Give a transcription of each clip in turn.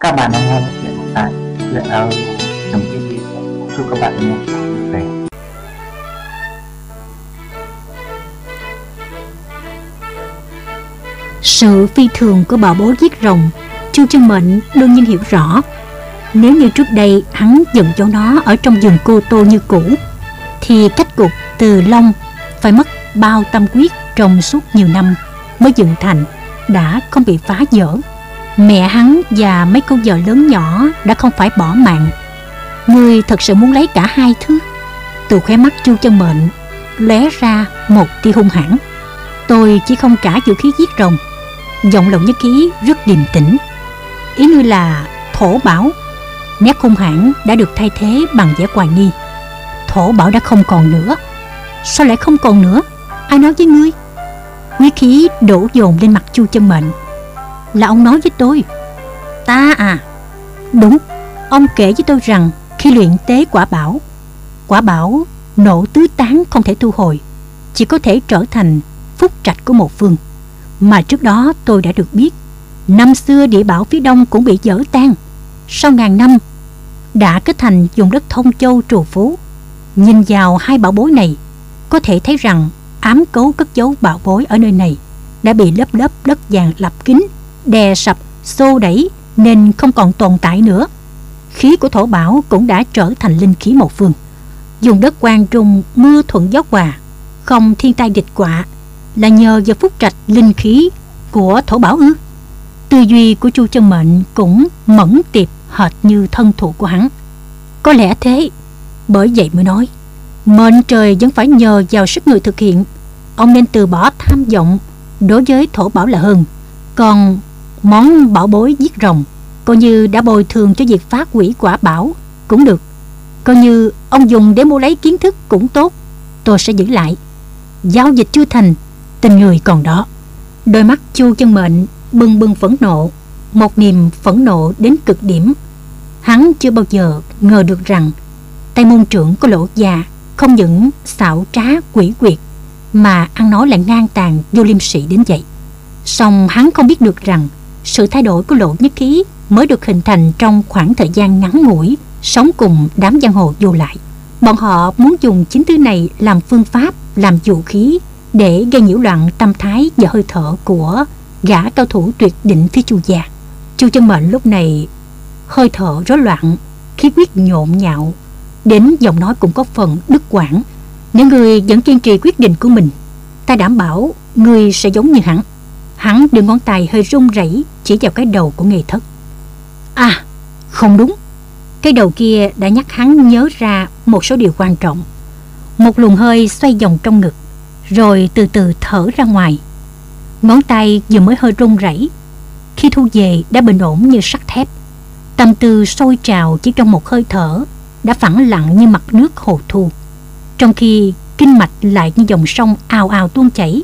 Các bạn đang nghe một chuyện tại chuyện ao trong TV. Chúc các bạn, nghe vui vẻ. Sự phi thường của bảo bối giết rồng, Chu Chân Mệnh đương nhiên hiểu rõ Nếu như trước đây hắn dựng cho nó ở trong giường cô tô như cũ, Thì cách cục từ Long phải mất bao tâm quyết trong suốt nhiều năm mới dựng thành, đã không bị phá vỡ Mẹ hắn và mấy cô vợ lớn nhỏ đã không phải bỏ mạng. Ngươi thật sự muốn lấy cả hai thứ. Từ khóe mắt Chu Chân Mệnh lóe ra một tia hung hãn. Tôi chỉ không cả vũ khí giết rồng, Giọng lộng nhất ký rất điềm tĩnh. Ý như là thổ bảo. Nét hung hãn đã được thay thế bằng vẻ hoài nghi. Thổ bảo đã không còn nữa. Sao lại không còn nữa? Ai nói với ngươi? Quý khí đổ dồn lên mặt chu chân mệnh. Là ông nói với tôi. Ta à Đúng, Ông kể với tôi rằng Khi luyện tế quả bảo Quả bảo nổ tứ tán không thể thu hồi, Chỉ có thể trở thành phúc trạch của một phương. Mà trước đó tôi đã được biết, Năm xưa địa bảo phía đông cũng bị dở tan. Sau ngàn năm, Đã kết thành vùng đất thông châu trù phú. Nhìn vào hai bảo bối này, Có thể thấy rằng ám cấu cất giấu bảo bối ở nơi này Đã bị lớp lớp đất vàng lập kín. Đè sập, xô đẩy Nên không còn tồn tại nữa Khí của thổ bảo cũng đã trở thành linh khí một phương Dùng đất quan trung mưa thuận gió hòa Không thiên tai địch quạ Là nhờ vào phúc trạch linh khí của thổ bảo ư Tư duy của Chu Chân Mệnh cũng mẫn tiệp hệt như thân thụ của hắn. Có lẽ thế, bởi vậy mới nói, mệnh trời vẫn phải nhờ vào sức người thực hiện. Ông nên từ bỏ tham vọng đối với thổ bảo là hơn. Còn món bảo bối giết rồng, coi như đã bồi thường cho việc phá quỷ quả bảo cũng được. Coi như ông dùng để mua lấy kiến thức cũng tốt, tôi sẽ giữ lại. Giao dịch chưa thành, tình người còn đó. Đôi mắt Chu Chân Mệnh bừng bừng phẫn nộ một niềm phẫn nộ đến cực điểm hắn chưa bao giờ ngờ được rằng tay môn trưởng của lỗ già không những xảo trá quỷ quyệt mà ăn nói lại ngang tàn vô liêm sĩ đến vậy song hắn không biết được rằng sự thay đổi của lộ nhất khí mới được hình thành trong khoảng thời gian ngắn ngủi, sống cùng đám giang hồ vô lại. Bọn họ muốn dùng chính thứ này làm phương pháp, làm vũ khí để gây nhiễu loạn tâm thái và hơi thở của gã cao thủ tuyệt đỉnh phía chu gia. Chu chân mệnh lúc này hơi thở rối loạn, khí huyết nhộn nhạo. Đến giọng nói cũng có phần đứt quãng. Nếu người vẫn kiên trì quyết định của mình, ta đảm bảo người sẽ giống như hắn hắn đưa ngón tay hơi run rẩy chỉ vào cái đầu của nghề thất. À không đúng. Cái đầu kia đã nhắc hắn nhớ ra một số điều quan trọng. Một luồng hơi xoay vòng trong ngực, rồi từ từ thở ra ngoài. Ngón tay vừa mới hơi run rẩy, Khi thu về đã bình ổn như sắt thép. Tâm tư sôi trào chỉ trong một hơi thở Đã phẳng lặng như mặt nước hồ thu. Trong khi kinh mạch lại như dòng sông ào ào tuôn chảy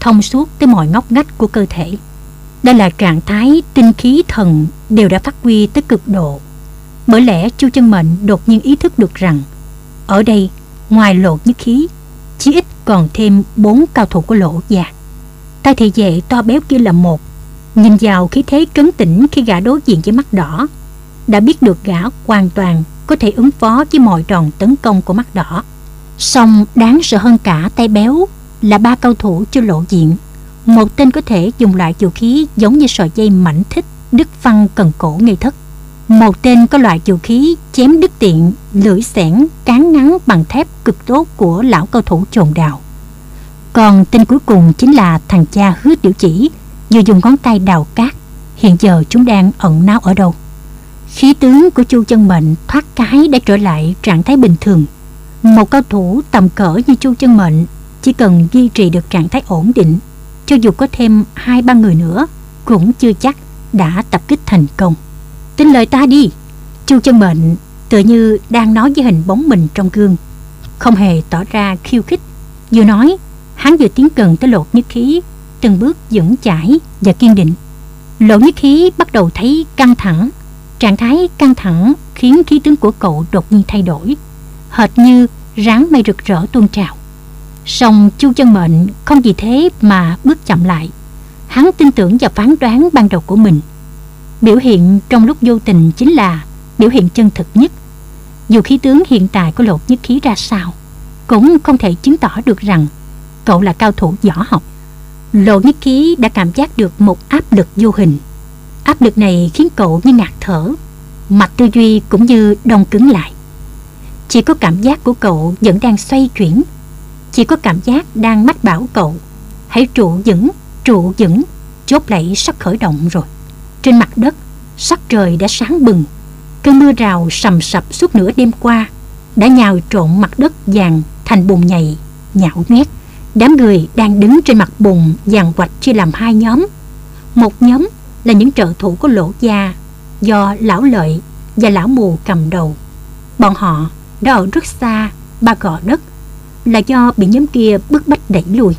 Thông suốt tới mọi ngóc ngách của cơ thể. Đây là trạng thái tinh khí thần đều đã phát huy tới cực độ. Bởi lẽ Chu Chân Mệnh đột nhiên ý thức được rằng, Ở đây, ngoài lộ nhất khí Chỉ ít còn thêm bốn cao thủ của lộ già. Tay thị vệ to béo kia là một. Nhìn vào khí thế trấn tĩnh khi gã đối diện với mắt đỏ, đã biết được gã hoàn toàn có thể ứng phó với mọi đòn tấn công của mắt đỏ. Song đáng sợ hơn cả tay béo là ba cao thủ chưa lộ diện. Một tên có thể dùng loại vũ khí giống như sợi dây mảnh thích đứt phăng cần cổ ngây thất một tên có loại vũ khí chém đứt tiện, lưỡi xẻng, cán ngắn bằng thép cực tốt của lão cao thủ trồn đào. Còn tên cuối cùng chính là thằng cha hứa tiểu chỉ, Vừa dùng ngón tay đào cát. Hiện giờ chúng đang ẩn náu ở đâu? Khí tướng của Chu Chân Mệnh thoát cái đã trở lại trạng thái bình thường. Một cao thủ tầm cỡ như Chu Chân Mệnh chỉ cần duy trì được trạng thái ổn định, Cho dù có thêm hai ba người nữa, Cũng chưa chắc đã tập kích thành công. Tin lời ta đi, Chu Chân Mệnh tựa như đang nói với hình bóng mình trong gương, Không hề tỏ ra khiêu khích. Vừa nói, Hắn vừa tiến gần tới lột nhất khí, Từng bước vững chãi và kiên định. Lột nhất khí bắt đầu thấy căng thẳng, Trạng thái căng thẳng khiến khí tướng của cậu đột nhiên thay đổi, Hệt như ráng mây rực rỡ tuôn trào. Song Chu Chân Mệnh không vì thế mà bước chậm lại Hắn tin tưởng vào phán đoán ban đầu của mình Biểu hiện trong lúc vô tình chính là biểu hiện chân thực nhất. Dù khí tướng hiện tại của lột nhất khí ra sao, cũng không thể chứng tỏ được rằng cậu là cao thủ võ học. Lộ nhất khí đã cảm giác được một áp lực vô hình. Áp lực này khiến cậu như ngạt thở, mặt tư duy cũng như đông cứng lại. Chỉ có cảm giác của cậu vẫn đang xoay chuyển, chỉ có cảm giác đang mách bảo cậu hãy trụ vững, trụ vững, chốt lẫy sắp khởi động rồi. Trên mặt đất, sắc trời đã sáng bừng, cơn mưa rào sầm sập suốt nửa đêm qua đã nhào trộn mặt đất vàng thành bùn nhầy, nhão nhét. Đám người đang đứng trên mặt bùn dàn quạch chia làm hai nhóm. Một nhóm là những trợ thủ của lỗ gia do lão lợi và lão mù cầm đầu. Bọn họ đã ở rất xa ba gò đất là do bị nhóm kia bức bách đẩy lùi.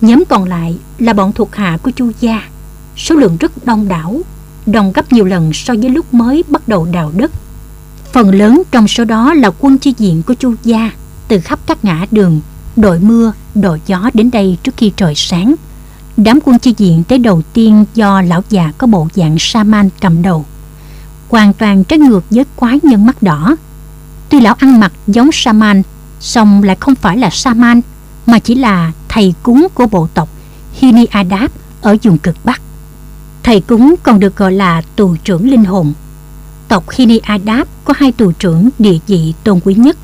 Nhóm còn lại là bọn thuộc hạ của Chu gia, số lượng rất đông đảo, đông gấp nhiều lần so với lúc mới bắt đầu đào đất. Phần lớn trong số đó là quân chi diện của Chu gia từ khắp các ngã đường, đội mưa, đội gió đến đây trước khi trời sáng. Đám quân chi diện tới đầu tiên do lão già có bộ dạng sa-man cầm đầu. Hoàn toàn trái ngược với quái nhân mắt đỏ. Tuy lão ăn mặc giống sa-man, song lại không phải là sa-man, mà chỉ là thầy cúng của bộ tộc Hiniadab ở vùng cực Bắc. Thầy cúng còn được gọi là tù trưởng linh hồn. Tộc Hiniadab có hai tù trưởng địa vị tôn quý nhất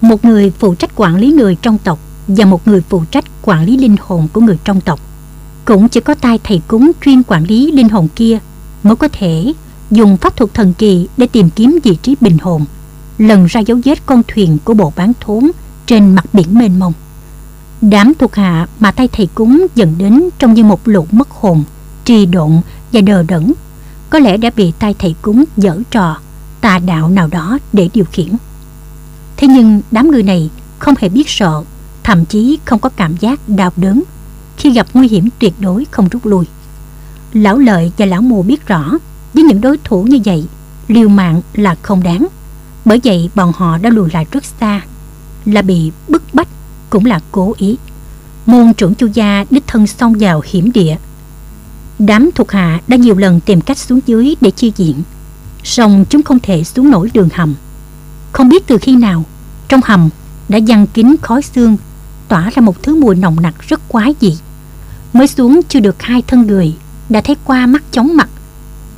một người phụ trách quản lý người trong tộc và một người phụ trách quản lý linh hồn của người trong tộc. Cũng chỉ có tay thầy cúng chuyên quản lý linh hồn kia mới có thể dùng pháp thuật thần kỳ để tìm kiếm vị trí bình hồn, lần ra dấu vết con thuyền của bộ bán thốn trên mặt biển mênh mông. Đám thuộc hạ mà tay thầy cúng dẫn đến trông như một lũ mất hồn, trì độn và đờ đẫn, có lẽ đã bị tay thầy cúng dở trò, tà đạo nào đó để điều khiển. Thế nhưng đám người này không hề biết sợ, thậm chí không có cảm giác đau đớn khi gặp nguy hiểm tuyệt đối không rút lui. Lão Lợi và Lão Mù biết rõ với những đối thủ như vậy, liều mạng là không đáng. Bởi vậy bọn họ đã lùi lại rất xa, là bị bức bách cũng là cố ý. Môn trưởng chu gia đích thân xông vào hiểm địa. Đám thuộc hạ đã nhiều lần tìm cách xuống dưới để chi diện, song chúng không thể xuống nổi đường hầm. Không biết từ khi nào Trong hầm đã giăng kín khói xương Tỏa ra một thứ mùi nồng nặc rất quái dị Mới xuống chưa được hai thân người Đã thấy qua mắt chóng mặt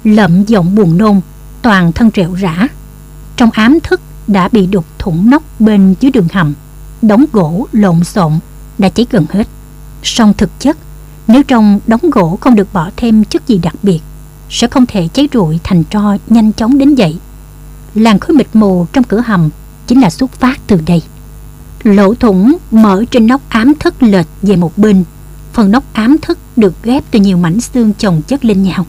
Lậm giọng buồn nôn Toàn thân rệu rã trong ám thức đã bị đục thủng nóc bên dưới đường hầm Đống gỗ lộn xộn Đã cháy gần hết Song thực chất Nếu trong đống gỗ không được bỏ thêm chất gì đặc biệt Sẽ không thể cháy rụi thành tro nhanh chóng đến vậy làn khói mịt mù trong cửa hầm chính là xuất phát từ đây. Lỗ thủng mở trên nóc ám thức lệch về một bên. Phần nóc ám thức được ghép từ nhiều mảnh xương chồng chất lên nhau.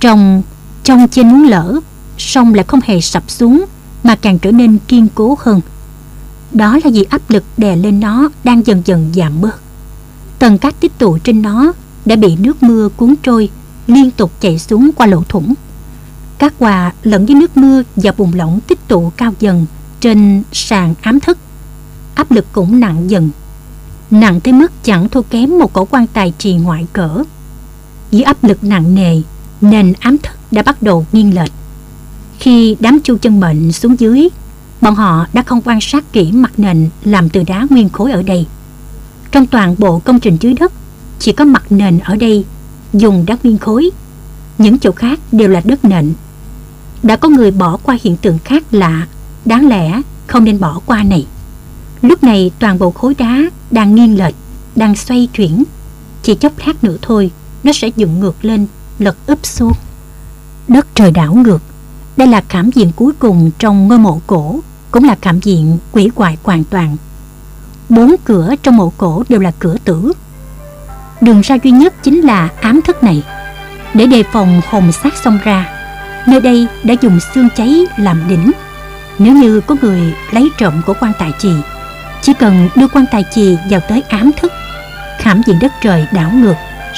Trong trong trên muốn lỡ, song lại không hề sập xuống mà càng trở nên kiên cố hơn. Đó là vì áp lực đè lên nó đang dần dần giảm bớt. Tầng cát tích tụ trên nó đã bị nước mưa cuốn trôi, liên tục chảy xuống qua lỗ thủng. Các quà lẫn với nước mưa và bùn lỏng tích tụ cao dần trên sàn ám thất. Áp lực cũng nặng dần. Nặng tới mức chẳng thua kém một cổ quan tài trì ngoại cỡ. Dưới áp lực nặng nề, nền ám thất đã bắt đầu nghiêng lệch. Khi đám chu chân mệnh xuống dưới, bọn họ đã không quan sát kỹ mặt nền làm từ đá nguyên khối ở đây. Trong toàn bộ công trình dưới đất, chỉ có mặt nền ở đây dùng đá nguyên khối. Những chỗ khác đều là đất nền. đã có người bỏ qua hiện tượng khác lạ Đáng lẽ không nên bỏ qua này Lúc này toàn bộ khối đá đang nghiêng lệch Đang xoay chuyển Chỉ chốc lát nữa thôi Nó sẽ dựng ngược lên Lật úp xuống Đất trời đảo ngược đây là khảm diện cuối cùng trong ngôi mộ cổ, Cũng là khảm diện quỷ hoại hoàn toàn. Bốn cửa trong mộ cổ đều là cửa tử. Đường ra duy nhất chính là ám thức này. Để đề phòng hồn xác xông ra, Nơi đây đã dùng xương cháy làm đỉnh. Nếu như có người lấy trộm của quan tài trì Chỉ cần đưa quan tài trì vào tới ám thức Khảm diện đất trời đảo ngược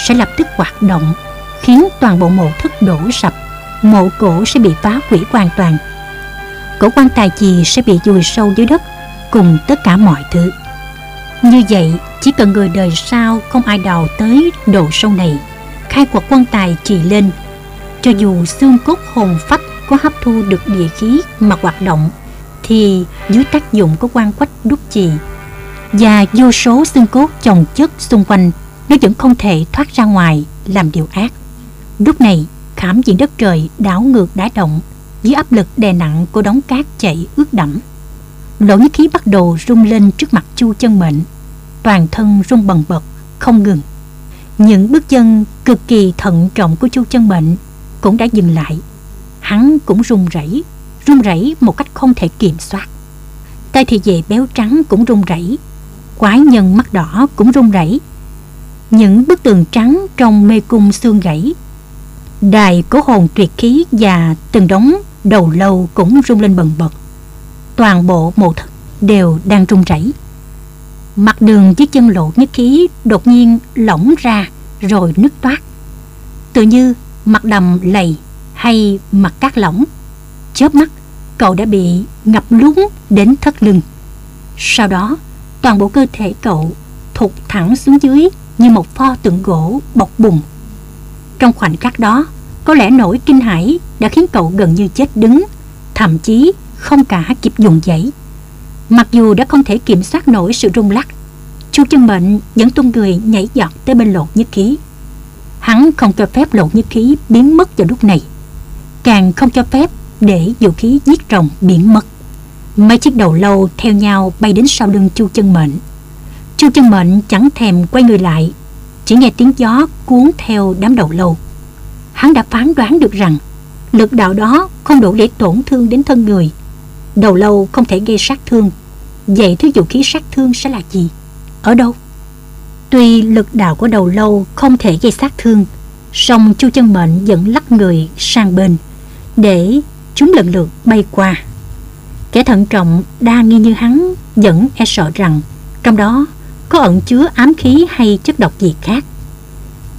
Sẽ lập tức hoạt động, Khiến toàn bộ mộ thức đổ sập. Mộ cổ sẽ bị phá hủy hoàn toàn. Cổ quan tài chì sẽ bị vùi sâu dưới đất, Cùng tất cả mọi thứ. Như vậy, chỉ cần người đời sau Không ai đào tới độ sâu này, Khai quật quan tài trì lên, cho dù xương cốt hồn phách có hấp thu được địa khí mà hoạt động, thì dưới tác dụng của quan quách đúc chì và vô số xương cốt chồng chất xung quanh, nó vẫn không thể thoát ra ngoài làm điều ác. Lúc này khảm diện đất trời, đảo ngược đá động, dưới áp lực đè nặng của đống cát chảy ướt đẫm. Lỗ nhất khí bắt đầu rung lên trước mặt chu chân mệnh. Toàn thân rung bần bật, không ngừng. Những bước chân cực kỳ thận trọng của chu chân mệnh cũng đã dừng lại. Hắn cũng run rẩy run rẩy một cách không thể kiểm soát. Tay thì về béo trắng cũng run rẩy, quái nhân mắt đỏ cũng run rẩy. Những bức tường trắng trong mê cung xương gãy đài cố hồn tuyệt khí và từng đống đầu lâu cũng rung lên bần bật. Toàn bộ mộ thất đều đang rung rẩy. Mặt đường dưới chân lộ nhất khí đột nhiên lỏng ra rồi nứt toát. Tự như mặt đầm lầy hay mặt cát lỏng. Chớp mắt, cậu đã bị ngập lún đến thắt lưng. Sau đó, toàn bộ cơ thể cậu thụt thẳng xuống dưới như một pho tượng gỗ bọc bùng trong khoảnh khắc đó, có lẽ nỗi kinh hãi đã khiến cậu gần như chết đứng, thậm chí không cả kịp dùng dãy mặc dù đã không thể kiểm soát nổi sự rung lắc, chu chân mệnh vẫn tung người nhảy giọt tới bên lột nhất khí. Hắn không cho phép lột nhất khí biến mất vào lúc này, càng không cho phép để vũ khí giết rồng biến mất. Mấy chiếc đầu lâu theo nhau bay đến sau lưng chu chân mệnh. Chu chân mệnh chẳng thèm quay người lại chỉ nghe tiếng gió cuốn theo đám đầu lâu hắn đã phán đoán được rằng, lực đạo đó không đủ để tổn thương đến thân người. Đầu lâu không thể gây sát thương. Vậy thứ vũ khí sát thương sẽ là gì? Ở đâu? Tuy lực đạo của đầu lâu không thể gây sát thương, song chu chân mệnh vẫn lắc người sang bên để chúng lần lượt bay qua. Kẻ thận trọng đa nghi như hắn vẫn e sợ rằng trong đó có ẩn chứa ám khí hay chất độc gì khác?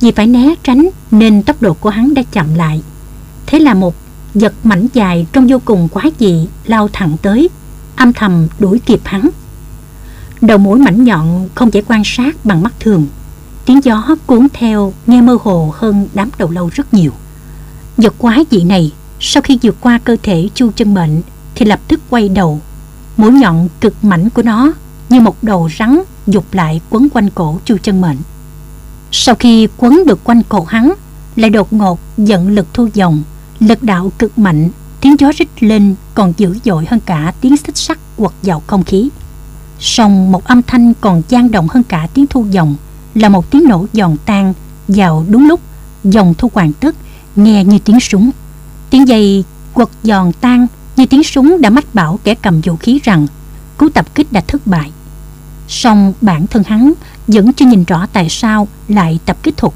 Vì phải né tránh nên tốc độ của hắn đã chậm lại. Thế là một vật mảnh dài trong vô cùng quái dị lao thẳng tới, âm thầm đuổi kịp hắn. Đầu mũi mảnh nhọn không thể quan sát bằng mắt thường. Tiếng gió cuốn theo nghe mơ hồ hơn đám đầu lâu rất nhiều. Vật quái dị này, sau khi vượt qua cơ thể chu chân mệnh thì lập tức quay đầu. Mũi nhọn cực mảnh của nó như một đầu rắn dục lại quấn quanh cổ chu chân mệnh. Sau khi quấn được quanh cổ hắn, lại đột ngột giận lực thu dòng, lực đạo cực mạnh, tiếng gió rít lên còn dữ dội hơn cả tiếng xích sắt quật vào không khí. Song một âm thanh còn gian động hơn cả tiếng thu dòng, là một tiếng nổ giòn tan vào đúng lúc dòng thu hoàn tất nghe như tiếng súng. Tiếng giày quật giòn tan như tiếng súng đã mách bảo kẻ cầm vũ khí rằng cú tập kích đã thất bại song bản thân hắn vẫn chưa nhìn rõ tại sao lại tập kích thuật.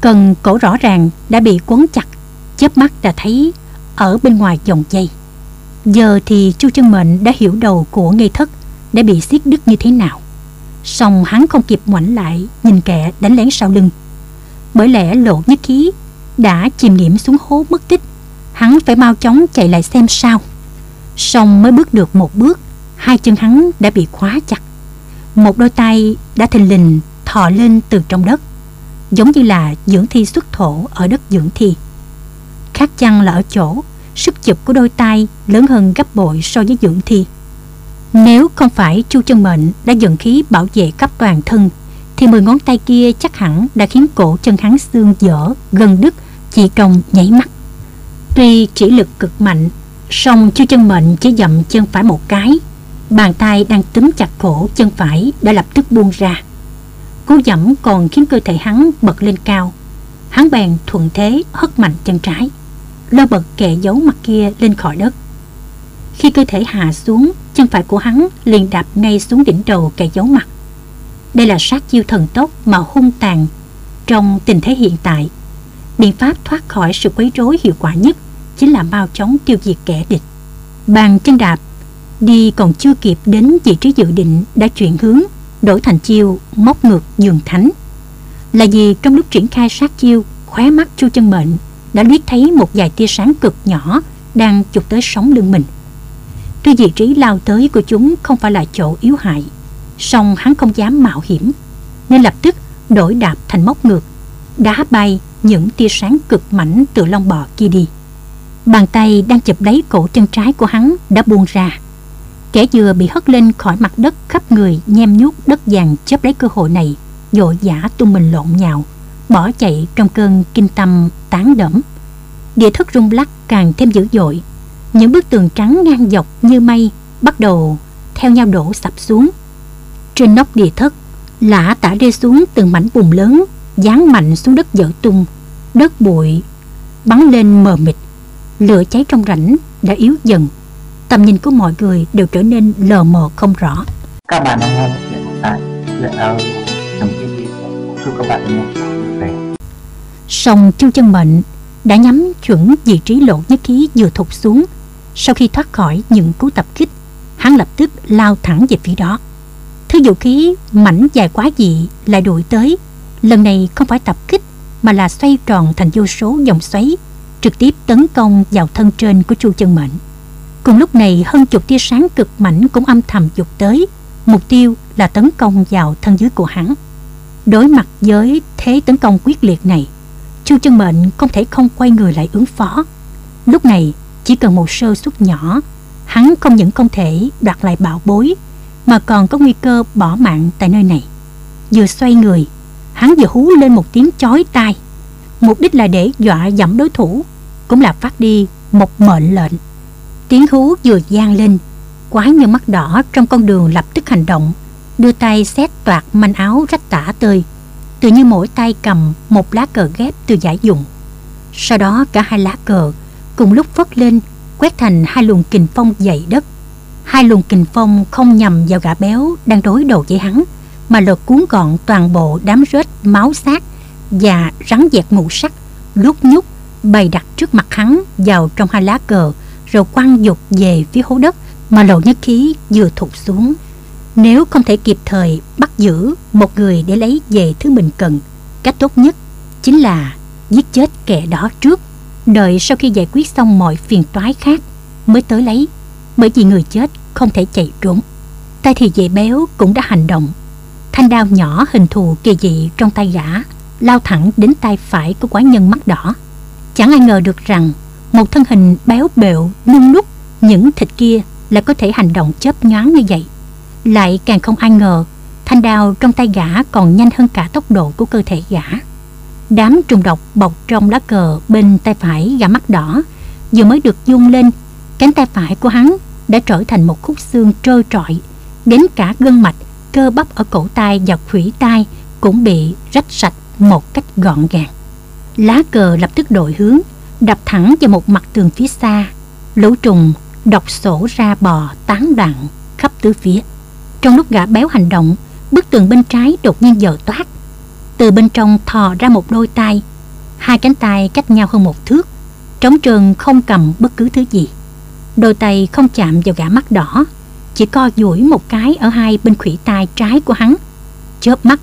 cần cổ rõ ràng đã bị quấn chặt, chớp mắt đã thấy ở bên ngoài dòng dây. Giờ thì chu chân mệnh đã hiểu đầu của ngây thất đã bị xiết đứt như thế nào. Song hắn không kịp ngoảnh lại nhìn kẻ đánh lén sau lưng. Bởi lẽ lộ nhất khí đã chìm nghiệm xuống hố mất tích, hắn phải mau chóng chạy lại xem sao. Song mới bước được một bước, hai chân hắn đã bị khóa chặt một đôi tay đã thình lình thò lên từ trong đất, giống như là dưỡng thi xuất thổ ở đất dưỡng thi. Khác chăng là ở chỗ sức chụp của đôi tay lớn hơn gấp bội so với dưỡng thi? Nếu không phải chu chân mệnh đã dẫn khí bảo vệ khắp toàn thân, thì mười ngón tay kia chắc hẳn đã khiến cổ chân hắn xương dở gần đứt, chỉ trong nháy mắt. Tuy chỉ lực cực mạnh, song chu chân mệnh chỉ dậm chân phải một cái bàn tay đang túm chặt cổ, chân phải đã lập tức buông ra. Cú dẫm còn khiến cơ thể hắn bật lên cao. Hắn bèn thuận thế hất mạnh chân trái. Lơ bật kệ giấu mặt kia lên khỏi đất. Khi cơ thể hạ xuống, chân phải của hắn liền đạp ngay xuống đỉnh đầu kẻ giấu mặt. Đây là sát chiêu thần tốc mà hung tàn trong tình thế hiện tại. Biện pháp thoát khỏi sự quấy rối hiệu quả nhất chính là mau chóng tiêu diệt kẻ địch. Bàn chân đạp đi còn chưa kịp đến vị trí dự định đã chuyển hướng, đổi thành chiêu móc ngược giường thánh là vì trong lúc triển khai sát chiêu, khóe mắt chu chân mệnh đã liếc thấy một vài tia sáng cực nhỏ đang chụp tới sóng lưng mình tuy vị trí lao tới của chúng không phải là chỗ yếu hại, song hắn không dám mạo hiểm, nên lập tức đổi đạp thành móc ngược, đá bay những tia sáng cực mảnh từ lông bò kia đi. Bàn tay đang chụp lấy cổ chân trái của hắn đã buông ra. Kẻ vừa bị hất lên khỏi mặt đất khắp người nhem nhuốc đất vàng chớp lấy cơ hội này, dội dã tung mình lộn nhào, bỏ chạy trong cơn kinh tâm tán đẫm. Địa thất rung lắc càng thêm dữ dội. Những bức tường trắng ngang dọc như mây bắt đầu theo nhau đổ sập xuống. Trên nóc địa thất, lã tả rơi xuống từng mảnh bùn lớn, dán mạnh xuống đất dở tung, đất bụi bắn lên mờ mịt. Lửa cháy trong rãnh đã yếu dần, tầm nhìn của mọi người đều trở nên lờ mờ không rõ. Các bạn đang nghe chuyện tại chuyện audio trong TV. Chúc các bạn nghe vẻ. Song Chu Chân Mệnh đã nhắm chuẩn vị trí lộ nhất khí vừa thụt xuống. Sau khi thoát khỏi những cú tập kích, hắn lập tức lao thẳng về phía đó. Thứ vũ khí mảnh dài quá dị lại đuổi tới. Lần này không phải tập kích mà là xoay tròn thành vô số dòng xoáy, trực tiếp tấn công vào thân trên của Chu Chân Mệnh. Cùng lúc này hơn chục tia sáng cực mảnh cũng âm thầm chụp tới, mục tiêu là tấn công vào thân dưới của hắn. Đối mặt với thế tấn công quyết liệt này, Chu Chân Mệnh không thể không quay người lại ứng phó. Lúc này, chỉ cần một sơ suất nhỏ, hắn không những không thể đoạt lại bảo bối, mà còn có nguy cơ bỏ mạng tại nơi này. Vừa xoay người, hắn vừa hú lên một tiếng chói tai. Mục đích là để dọa dẫm đối thủ, cũng là phát đi một mệnh lệnh. Tiếng hú vừa gian lên, quái nhân mắt đỏ trong con đường lập tức hành động, đưa tay xét toạt manh áo rách tả tơi, tự như mỗi tay cầm một lá cờ ghép từ giải dụng. Sau đó cả hai lá cờ cùng lúc phất lên, quét thành hai luồng kình phong dày đất. Hai luồng kình phong không nhằm vào gã béo đang đối đầu với hắn, mà lột cuốn gọn toàn bộ đám rết máu xác và rắn dẹt ngũ sắc, lúc nhúc bày đặt trước mặt hắn vào trong hai lá cờ, rồi quăng dục về phía hố đất mà lộ nhất khí vừa thụt xuống. Nếu không thể kịp thời bắt giữ một người để lấy về thứ mình cần, cách tốt nhất chính là giết chết kẻ đó trước, đợi sau khi giải quyết xong mọi phiền toái khác mới tới lấy, bởi vì người chết không thể chạy trốn. Tay thì dễ béo cũng đã hành động. Thanh đao nhỏ hình thù kỳ dị trong tay gã lao thẳng đến tay phải của quái nhân mắt đỏ. Chẳng ai ngờ được rằng một thân hình béo bệu nung nút những thịt kia là có thể hành động chớp nhoáng như vậy. Lại càng không ai ngờ Thanh đao trong tay gã còn nhanh hơn cả tốc độ của cơ thể gã Đám trùng độc bọc trong lá cờ bên tay phải gã mắt đỏ Vừa mới được dung lên Cánh tay phải của hắn đã trở thành một khúc xương trơ trọi Đến cả gân mạch, cơ bắp ở cổ tay và khuỷu tay Cũng bị rách sạch một cách gọn gàng Lá cờ lập tức đổi hướng Đập thẳng vào một mặt tường phía xa. Lũ trùng đọc sổ ra bò tán đoạn khắp tứ phía. Trong lúc gã béo hành động, Bức tường bên trái đột nhiên dở toát. Từ bên trong thò ra một đôi tay. Hai cánh tay cách nhau hơn một thước. Trống trường không cầm bất cứ thứ gì. Đôi tay không chạm vào gã mắt đỏ. Chỉ co duỗi một cái ở hai bên khủy tay trái của hắn. Chớp mắt,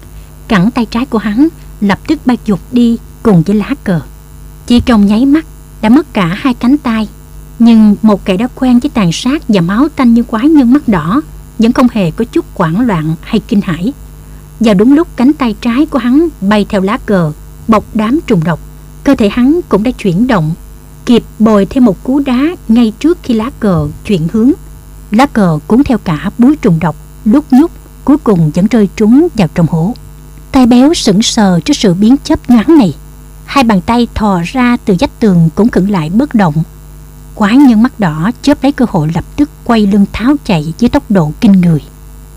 Cẳng tay trái của hắn lập tức bay dục đi cùng với lá cờ. Chỉ trong nháy mắt đã mất cả hai cánh tay Nhưng một kẻ đã quen với tàn sát và máu tanh như quái nhân mắt đỏ vẫn không hề có chút hoảng loạn hay kinh hãi. Vào đúng lúc cánh tay trái của hắn bay theo lá cờ, bọc đám trùng độc, cơ thể hắn cũng đã chuyển động, kịp bồi thêm một cú đá ngay trước khi lá cờ chuyển hướng. Lá cờ cuốn theo cả búi trùng độc, lúc nhúc, cuối cùng vẫn rơi trúng vào trong hố. Tay béo sững sờ trước sự biến chấp nhoáng này. Hai bàn tay thò ra từ vách tường cũng khựng lại bất động Quái nhân mắt đỏ chớp lấy cơ hội lập tức quay lưng tháo chạy với tốc độ kinh người.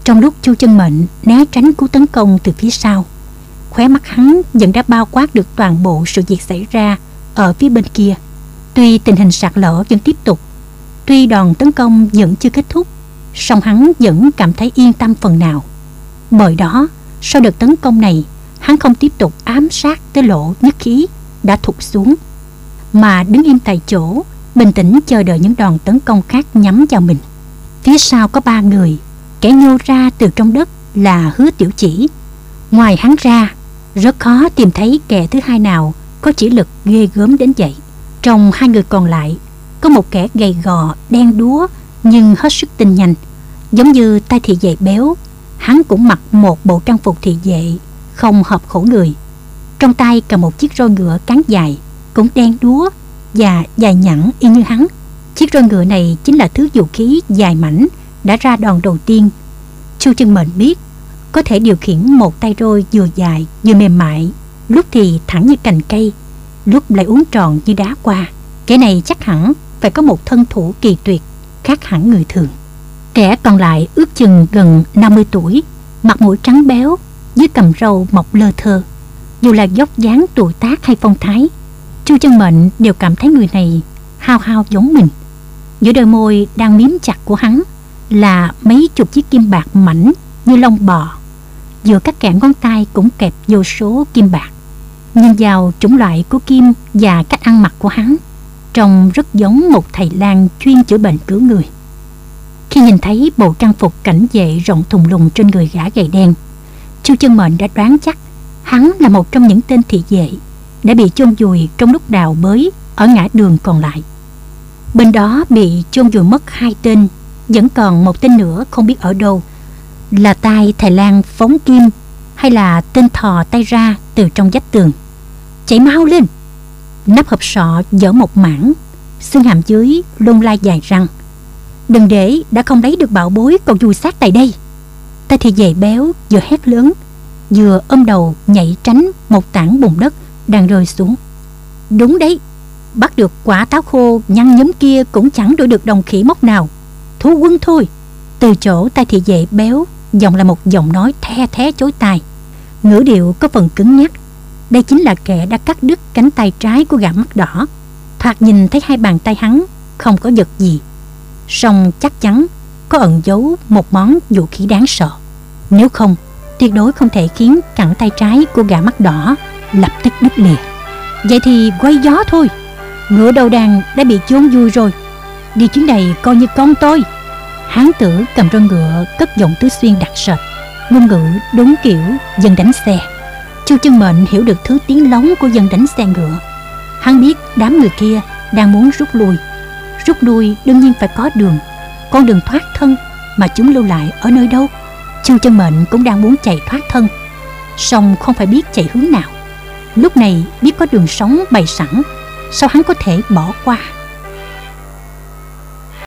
Trong lúc Chu Chân Mệnh né tránh cú tấn công từ phía sau, khóe mắt hắn vẫn đã bao quát được toàn bộ sự việc xảy ra ở phía bên kia. Tuy tình hình sạt lở vẫn tiếp tục, tuy đòn tấn công vẫn chưa kết thúc, song hắn vẫn cảm thấy yên tâm phần nào. Bởi đó, sau đợt tấn công này, hắn không tiếp tục ám sát tới lỗ nhất khí đã thụt xuống, mà đứng im tại chỗ bình tĩnh chờ đợi những đòn tấn công khác nhắm vào mình. Phía sau có ba người, kẻ nhô ra từ trong đất là hứa tiểu chỉ. Ngoài hắn ra, rất khó tìm thấy kẻ thứ hai nào có chỉ lực ghê gớm đến vậy. Trong hai người còn lại, có một kẻ gầy gò, đen đúa nhưng hết sức tinh nhanh. Giống như tay thị vệ béo, hắn cũng mặc một bộ trang phục thị vệ không hợp khổ người. Trong tay cầm một chiếc roi ngựa cán dài, Cũng đen đúa Và dài nhẵn y như hắn. Chiếc roi ngựa này chính là thứ vũ khí dài mảnh Đã ra đòn đầu tiên. Chu chân mệnh biết Có thể điều khiển một tay roi vừa dài vừa mềm mại, Lúc thì thẳng như cành cây, Lúc lại uốn tròn như đá qua. Kẻ này chắc hẳn phải có một thân thủ kỳ tuyệt, Khác hẳn người thường. Kẻ còn lại ước chừng gần 50 tuổi, Mặt mũi trắng béo dưới cầm râu mọc lơ thơ. Dù là dốc dáng tuổi tác hay phong thái, Chu chân mệnh đều cảm thấy người này Hao hao giống mình. Giữa đôi môi đang miếm chặt của hắn Là mấy chục chiếc kim bạc mảnh Như lông bò. Giữa các kẽ ngón tay cũng kẹp vô số kim bạc. Nhìn vào chủng loại của kim Và cách ăn mặc của hắn, Trông rất giống một thầy lang chuyên chữa bệnh cứu người. Khi nhìn thấy bộ trang phục cảnh vệ rộng thùng lùng trên người gã gầy đen Chu chân mệnh đã đoán chắc Hắn là một trong những tên thị vệ Đã bị chôn vùi trong lúc đào bới Ở ngã đường còn lại. Bên đó bị chôn vùi mất hai tên, Vẫn còn một tên nữa không biết ở đâu, Là tay thầy Lan phóng kim Hay là tên thò tay ra từ trong vách tường. Chạy mau lên, Nắp hộp sọ dở một mảng, Xương hàm dưới lông lai dài răng. Đừng để đã không lấy được bảo bối còn vùi xác tại đây. Ta thì dày béo, vừa hét lớn, Vừa ôm đầu nhảy tránh một tảng bùn đất đang rơi xuống. Đúng đấy, Bắt được quả táo khô nhăn nhúm kia cũng chẳng đổi được đồng khỉ mốc nào. Thú quân thôi. Từ chỗ tay thị vệ béo, Giọng là một giọng nói the thé chối tai. Ngữ điệu có phần cứng nhắc. Đây chính là kẻ đã cắt đứt cánh tay trái của gã mắt đỏ. Thoạt nhìn thấy hai bàn tay hắn Không có vật gì, song chắc chắn có ẩn giấu một món vũ khí đáng sợ. Nếu không, tuyệt đối không thể khiến cẳng tay trái của gã mắt đỏ lập tức đứt lìa. Vậy thì quay gió thôi. Ngựa đầu đàn đã bị chôn vui rồi. Đi chuyến này coi như con tôi. Hán tử cầm roi ngựa cất giọng tứ xuyên đặc sệt. Ngôn ngữ đúng kiểu dân đánh xe. Chu chân mệnh hiểu được thứ tiếng lóng của dân đánh xe ngựa. Hắn biết đám người kia đang muốn rút lui Rút lui đương nhiên phải có đường Con đường thoát thân Mà chúng lưu lại ở nơi đâu Chu chân mệnh cũng đang muốn chạy thoát thân. Song không phải biết chạy hướng nào. Lúc này biết có đường sống bày sẵn, Sao hắn có thể bỏ qua?